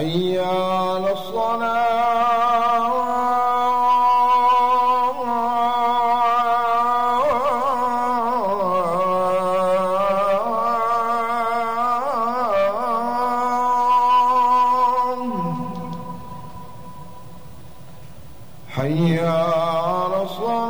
حي على الصلاه حي على الصلاة